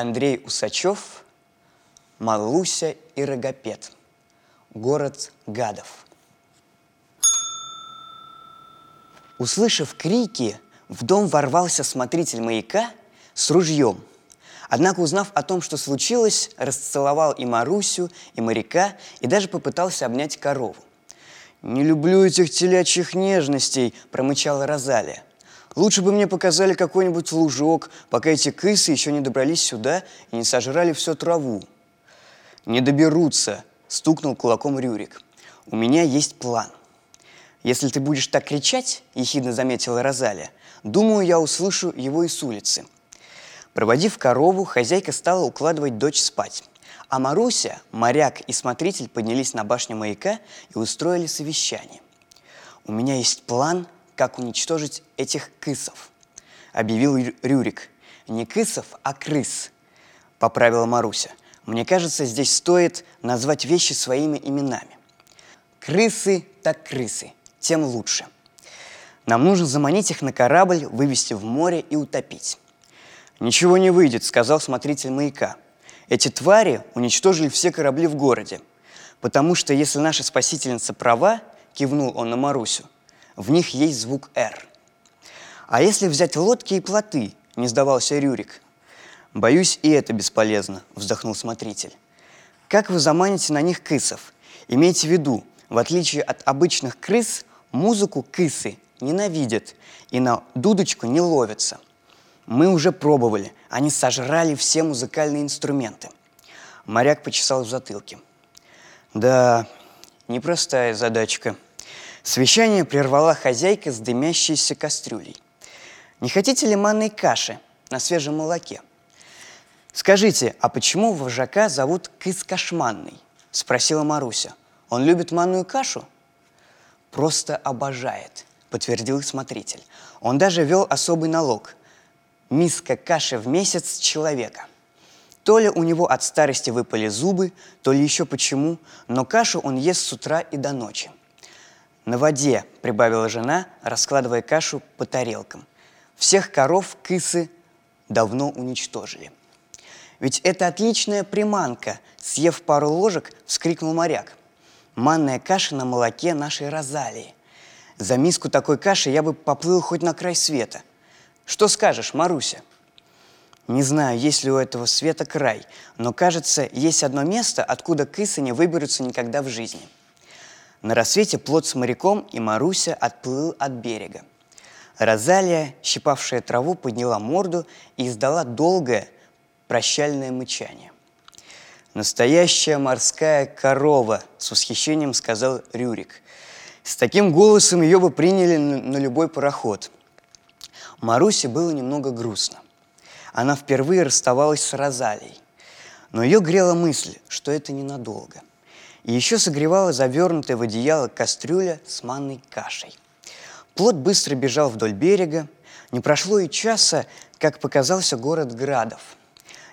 Андрей Усачев, Малуся и Рогопед. Город гадов. Услышав крики, в дом ворвался смотритель маяка с ружьем. Однако, узнав о том, что случилось, расцеловал и Марусю, и моряка, и даже попытался обнять корову. «Не люблю этих телячьих нежностей», – промычала Розалия. «Лучше бы мне показали какой-нибудь лужок, пока эти крысы еще не добрались сюда и не сожрали всю траву». «Не доберутся», – стукнул кулаком Рюрик. «У меня есть план. Если ты будешь так кричать, – ехидно заметила Розалия, – думаю, я услышу его и с улицы». Проводив корову, хозяйка стала укладывать дочь спать. А Маруся, моряк и смотритель поднялись на башню маяка и устроили совещание. «У меня есть план, как уничтожить этих кысов», — объявил Рюрик. «Не кысов, а крыс», — поправила Маруся. «Мне кажется, здесь стоит назвать вещи своими именами. Крысы так крысы, тем лучше. Нам нужно заманить их на корабль, вывести в море и утопить». «Ничего не выйдет», — сказал смотритель маяка — эти твари уничтожили все корабли в городе, потому что если наша спасительница права, кивнул он на Марусю, в них есть звук «Р». А если взять лодки и плоты, не сдавался Рюрик. Боюсь, и это бесполезно, вздохнул смотритель. Как вы заманите на них крысов? Имейте в виду, в отличие от обычных крыс, музыку крысы ненавидят и на дудочку не ловятся – мы уже пробовали. Они сожрали все музыкальные инструменты. Моряк почесал в затылке. Да, непростая задачка. Совещание прервала хозяйка с дымящейся кастрюлей. Не хотите ли манной каши на свежем молоке? Скажите, а почему вожака зовут Кыс Кашманный? Спросила Маруся. Он любит манную кашу? Просто обожает, подтвердил смотритель. Он даже вел особый налог миска каши в месяц человека. То ли у него от старости выпали зубы, то ли еще почему, но кашу он ест с утра и до ночи. «На воде», — прибавила жена, раскладывая кашу по тарелкам. «Всех коров кысы давно уничтожили». «Ведь это отличная приманка!» — съев пару ложек, вскрикнул моряк. «Манная каша на молоке нашей Розалии. За миску такой каши я бы поплыл хоть на край света. Что скажешь, Маруся? Не знаю, есть ли у этого света край, но, кажется, есть одно место, откуда кысы не выберутся никогда в жизни. На рассвете плод с моряком и Маруся отплыл от берега. Розалия, щипавшая траву, подняла морду и издала долгое прощальное мычание. «Настоящая морская корова!» – с восхищением сказал Рюрик. «С таким голосом ее бы приняли на любой пароход – Марусе было немного грустно. Она впервые расставалась с Розалией. Но ее грела мысль, что это ненадолго. И еще согревала завернутая в одеяло кастрюля с манной кашей. Плот быстро бежал вдоль берега. Не прошло и часа, как показался город Градов.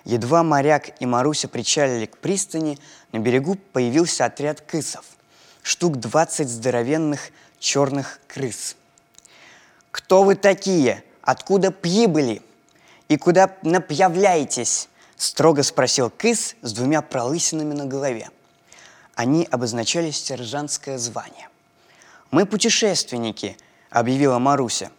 Едва моряк и Маруся причалили к пристани, на берегу появился отряд крысов. Штук двадцать здоровенных черных крыс. «Кто вы такие?» откуда прибыли и куда напьявляетесь?» – строго спросил Кыс с двумя пролысинами на голове. Они обозначали сержантское звание. «Мы путешественники», – объявила Маруся.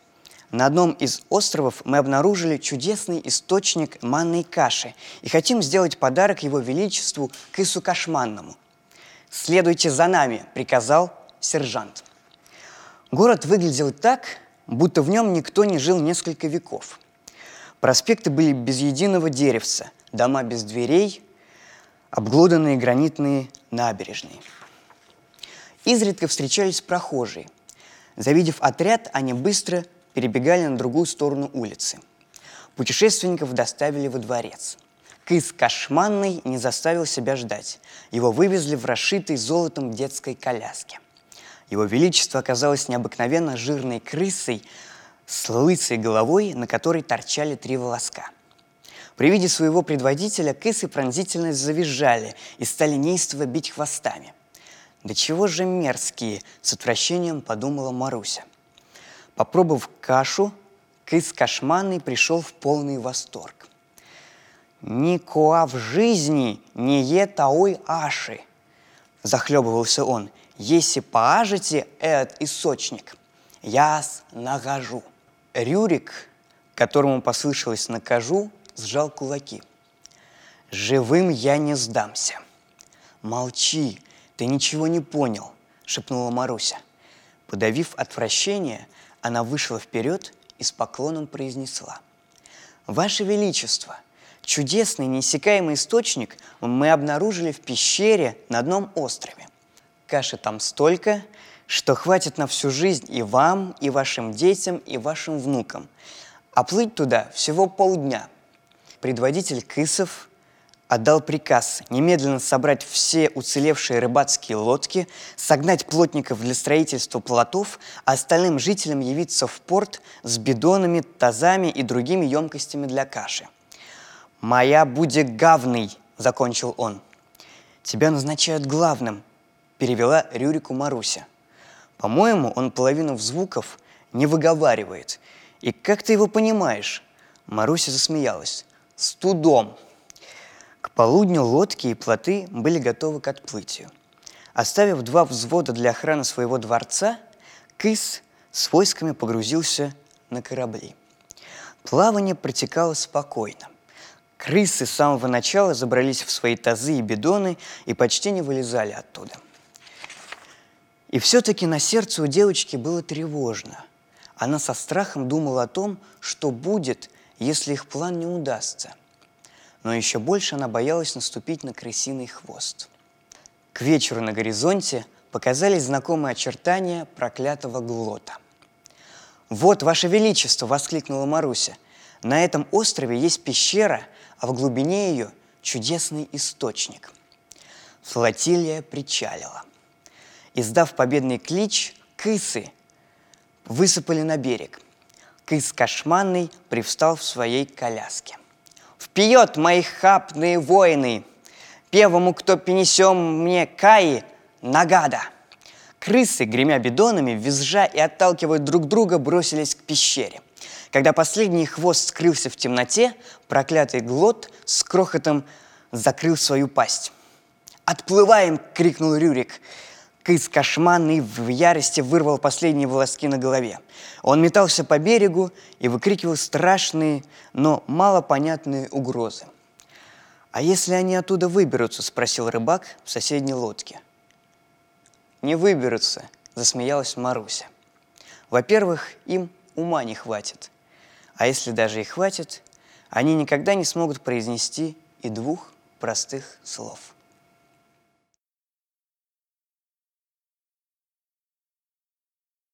«На одном из островов мы обнаружили чудесный источник манной каши и хотим сделать подарок его величеству Кысу Кашманному. «Следуйте за нами», – приказал сержант. Город выглядел так, будто в нем никто не жил несколько веков. Проспекты были без единого деревца, дома без дверей, обглоданные гранитные набережные. Изредка встречались прохожие. Завидев отряд, они быстро перебегали на другую сторону улицы. Путешественников доставили во дворец. Кыс Кашманный не заставил себя ждать. Его вывезли в расшитой золотом детской коляске. Его Величество оказалось необыкновенно жирной крысой с лысой головой, на которой торчали три волоска. При виде своего предводителя крысы пронзительно завизжали и стали неистово бить хвостами. «Да чего же мерзкие!» – с отвращением подумала Маруся. Попробовав кашу, кыс кошманный пришел в полный восторг. «Никоа в жизни не е таой аши!» Захлебывался он. «Если поажите этот источник, я с нагажу». Рюрик, которому послышалось «накажу», сжал кулаки. «Живым я не сдамся». «Молчи, ты ничего не понял», — шепнула Маруся. Подавив отвращение, она вышла вперед и с поклоном произнесла. «Ваше Величество, чудесный неиссякаемый источник мы обнаружили в пещере на одном острове. Каши там столько, что хватит на всю жизнь и вам, и вашим детям, и вашим внукам. А плыть туда всего полдня. Предводитель Кысов отдал приказ немедленно собрать все уцелевшие рыбацкие лодки, согнать плотников для строительства плотов, а остальным жителям явиться в порт с бидонами, тазами и другими емкостями для каши. «Моя будет гавный», — закончил он. «Тебя назначают главным», — перевела Рюрику Маруся. По-моему, он половину звуков не выговаривает. И как ты его понимаешь? Маруся засмеялась. Студом. К полудню лодки и плоты были готовы к отплытию. Оставив два взвода для охраны своего дворца, Кыс с войсками погрузился на корабли. Плавание протекало спокойно. Крысы с самого начала забрались в свои тазы и бидоны и почти не вылезали оттуда – и все-таки на сердце у девочки было тревожно. Она со страхом думала о том, что будет, если их план не удастся. Но еще больше она боялась наступить на крысиный хвост. К вечеру на горизонте показались знакомые очертания проклятого глота. «Вот, Ваше Величество!» – воскликнула Маруся. «На этом острове есть пещера, а в глубине ее чудесный источник». Флотилия причалила – Издав победный клич, кысы высыпали на берег. Кыс кошманный привстал в своей коляске. «Вперед, мои хапные воины! Первому, кто принесем мне каи, нагада!» Крысы, гремя бидонами, визжа и отталкивая друг друга, бросились к пещере. Когда последний хвост скрылся в темноте, проклятый глот с крохотом закрыл свою пасть. «Отплываем!» — крикнул Рюрик. Кыс кошманный в ярости вырвал последние волоски на голове. Он метался по берегу и выкрикивал страшные, но малопонятные угрозы. «А если они оттуда выберутся?» – спросил рыбак в соседней лодке. «Не выберутся», – засмеялась Маруся. «Во-первых, им ума не хватит. А если даже и хватит, они никогда не смогут произнести и двух простых слов –